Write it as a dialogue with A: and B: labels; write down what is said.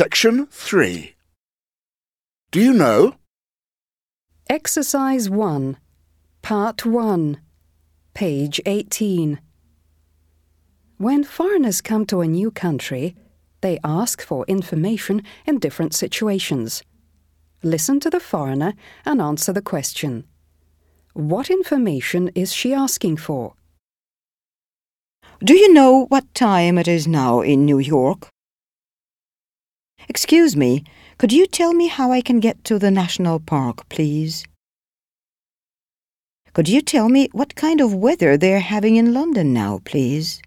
A: Section 3. Do you know?
B: Exercise 1, Part 1, page 18. When foreigners come to a new country, they ask for information in different situations. Listen to the foreigner and answer the question. What information is she asking for?
C: Do you know what time it is now in New York? Excuse me, could you tell me how I can get to the National Park, please? Could you tell me what kind of weather they're having in London now, please?